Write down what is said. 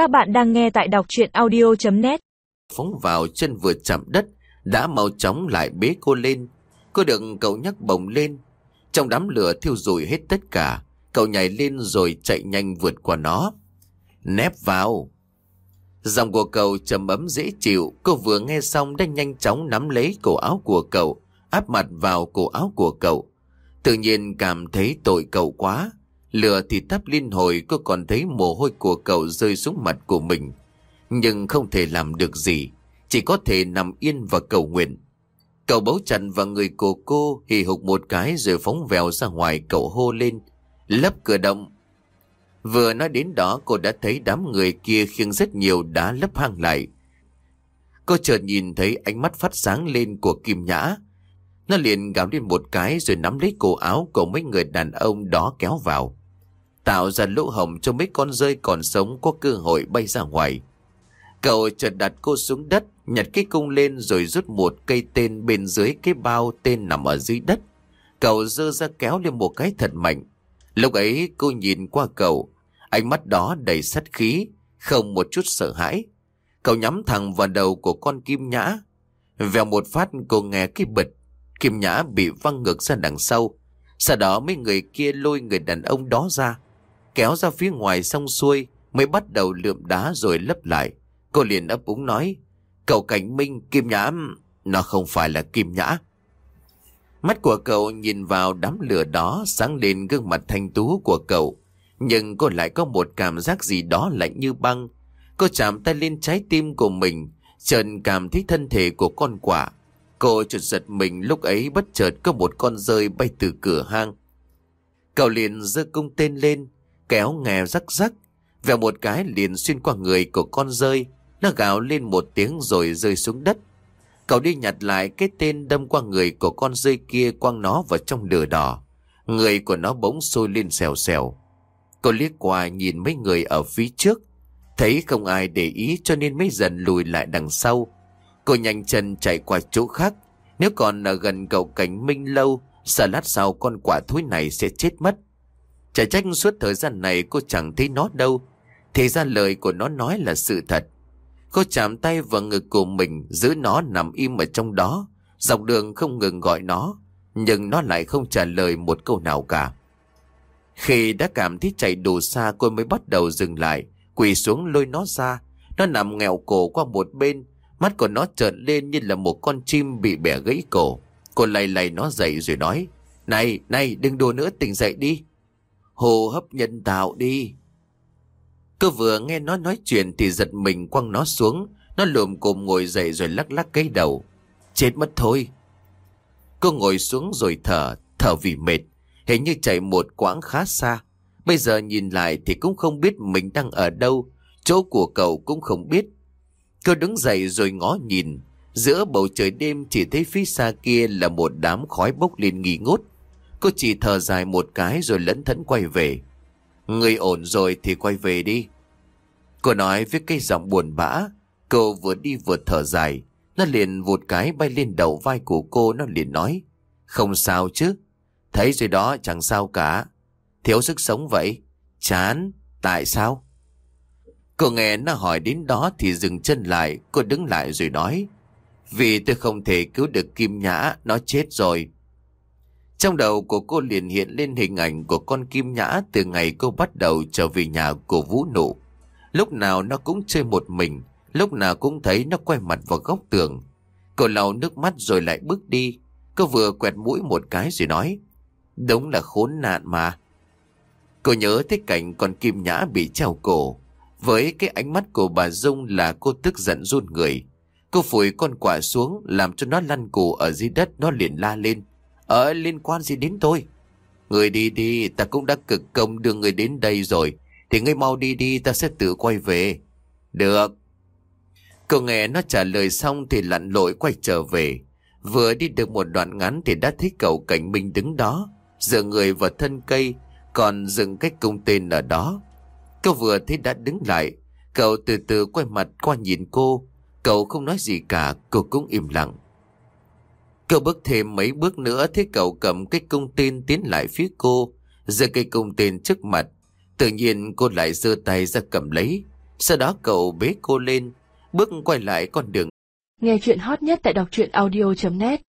Các bạn đang nghe tại đọc chuyện audio.net Phóng vào chân vừa chạm đất, đã mau chóng lại bế cô lên. Cô được cậu nhắc bồng lên. Trong đám lửa thiêu rụi hết tất cả, cậu nhảy lên rồi chạy nhanh vượt qua nó. Nép vào. Dòng của cậu trầm ấm dễ chịu, cô vừa nghe xong đã nhanh chóng nắm lấy cổ áo của cậu, áp mặt vào cổ áo của cậu. Tự nhiên cảm thấy tội cậu quá. Lửa thì tắp liên hồi cô còn thấy mồ hôi của cậu rơi xuống mặt của mình. Nhưng không thể làm được gì, chỉ có thể nằm yên và cầu nguyện. Cậu bấu chặt vào người của cô hì hục một cái rồi phóng vèo ra ngoài cậu hô lên. Lấp cửa động. Vừa nói đến đó cô đã thấy đám người kia khiêng rất nhiều đá lấp hang lại. Cô chợt nhìn thấy ánh mắt phát sáng lên của Kim Nhã. Nó liền gào lên một cái rồi nắm lấy cổ áo của mấy người đàn ông đó kéo vào. Tạo ra lỗ hồng cho mấy con rơi còn sống có cơ hội bay ra ngoài. Cậu chợt đặt cô xuống đất, nhặt cái cung lên rồi rút một cây tên bên dưới cái bao tên nằm ở dưới đất. Cậu dơ ra kéo lên một cái thật mạnh. Lúc ấy cô nhìn qua cậu, ánh mắt đó đầy sắt khí, không một chút sợ hãi. Cậu nhắm thẳng vào đầu của con kim nhã. Vèo một phát cô nghe cái bịch kim nhã bị văng ngược ra đằng sau. Sau đó mấy người kia lôi người đàn ông đó ra, kéo ra phía ngoài xong xuôi mới bắt đầu lượm đá rồi lấp lại. Cô liền ấp úng nói, cậu cảnh minh kim nhã, nó không phải là kim nhã. Mắt của cậu nhìn vào đám lửa đó sáng lên gương mặt thanh tú của cậu. Nhưng cô lại có một cảm giác gì đó lạnh như băng. Cô chạm tay lên trái tim của mình, trần cảm thấy thân thể của con quả. Cô chợt giật mình lúc ấy bất chợt có một con rơi bay từ cửa hang. Cậu liền giơ cung tên lên, kéo nghe rắc rắc, vèo một cái liền xuyên qua người của con rơi. Nó gào lên một tiếng rồi rơi xuống đất. Cậu đi nhặt lại cái tên đâm qua người của con rơi kia quăng nó vào trong lửa đỏ. Người của nó bỗng sôi lên xèo xèo. cậu liếc qua nhìn mấy người ở phía trước. Thấy không ai để ý cho nên mấy dần lùi lại đằng sau. Cô nhanh chân chạy qua chỗ khác. Nếu còn ở gần cậu cảnh minh lâu, sợ lát sau con quả thối này sẽ chết mất. Chả trách suốt thời gian này cô chẳng thấy nó đâu. Thì ra lời của nó nói là sự thật. Cô chạm tay vào ngực của mình giữ nó nằm im ở trong đó. Dọc đường không ngừng gọi nó. Nhưng nó lại không trả lời một câu nào cả. Khi đã cảm thấy chạy đủ xa cô mới bắt đầu dừng lại. Quỳ xuống lôi nó ra. Nó nằm nghèo cổ qua một bên. Mắt của nó trợn lên như là một con chim bị bẻ gãy cổ. Cô lay lay nó dậy rồi nói. Này, này, đừng đùa nữa tỉnh dậy đi. Hồ hấp nhân tạo đi. Cơ vừa nghe nó nói chuyện thì giật mình quăng nó xuống. Nó lùm cồm ngồi dậy rồi lắc lắc cái đầu. Chết mất thôi. Cô ngồi xuống rồi thở, thở vì mệt. Hình như chạy một quãng khá xa. Bây giờ nhìn lại thì cũng không biết mình đang ở đâu. Chỗ của cậu cũng không biết. Cô đứng dậy rồi ngó nhìn. Giữa bầu trời đêm chỉ thấy phía xa kia là một đám khói bốc lên nghi ngút. Cô chỉ thở dài một cái rồi lấn thẫn quay về. Người ổn rồi thì quay về đi. Cô nói với cái giọng buồn bã. Cô vừa đi vừa thở dài. Nó liền vụt cái bay lên đầu vai của cô. Nó liền nói. Không sao chứ. Thấy rồi đó chẳng sao cả. Thiếu sức sống vậy. Chán. Tại sao? Cô nghe nó hỏi đến đó thì dừng chân lại. Cô đứng lại rồi nói. Vì tôi không thể cứu được Kim Nhã. Nó chết rồi. Trong đầu của cô liền hiện lên hình ảnh của con Kim Nhã từ ngày cô bắt đầu trở về nhà của Vũ Nụ. Lúc nào nó cũng chơi một mình, lúc nào cũng thấy nó quay mặt vào góc tường. Cô lau nước mắt rồi lại bước đi. Cô vừa quẹt mũi một cái rồi nói, đúng là khốn nạn mà. Cô nhớ thấy cảnh con Kim Nhã bị treo cổ. Với cái ánh mắt của bà Dung là cô tức giận run người. Cô phủi con quả xuống làm cho nó lăn cù ở dưới đất nó liền la lên. Ờ liên quan gì đến tôi? Người đi đi, ta cũng đã cực công đưa người đến đây rồi. Thì ngươi mau đi đi, ta sẽ tự quay về. Được. Cậu nghe nó trả lời xong thì lặn lội quay trở về. Vừa đi được một đoạn ngắn thì đã thấy cậu cảnh minh đứng đó. Dựa người vào thân cây, còn dừng cách cung tên ở đó. Cậu vừa thấy đã đứng lại. Cậu từ từ quay mặt qua nhìn cô. Cậu không nói gì cả, cô cũng im lặng. Cậu bước thêm mấy bước nữa thấy cậu cầm cái cung tên tiến lại phía cô, giơ cây cung tên trước mặt. Tự nhiên cô lại giơ tay ra cầm lấy. Sau đó cậu bế cô lên, bước quay lại con đường. Nghe chuyện hot nhất tại đọc truyện audio.net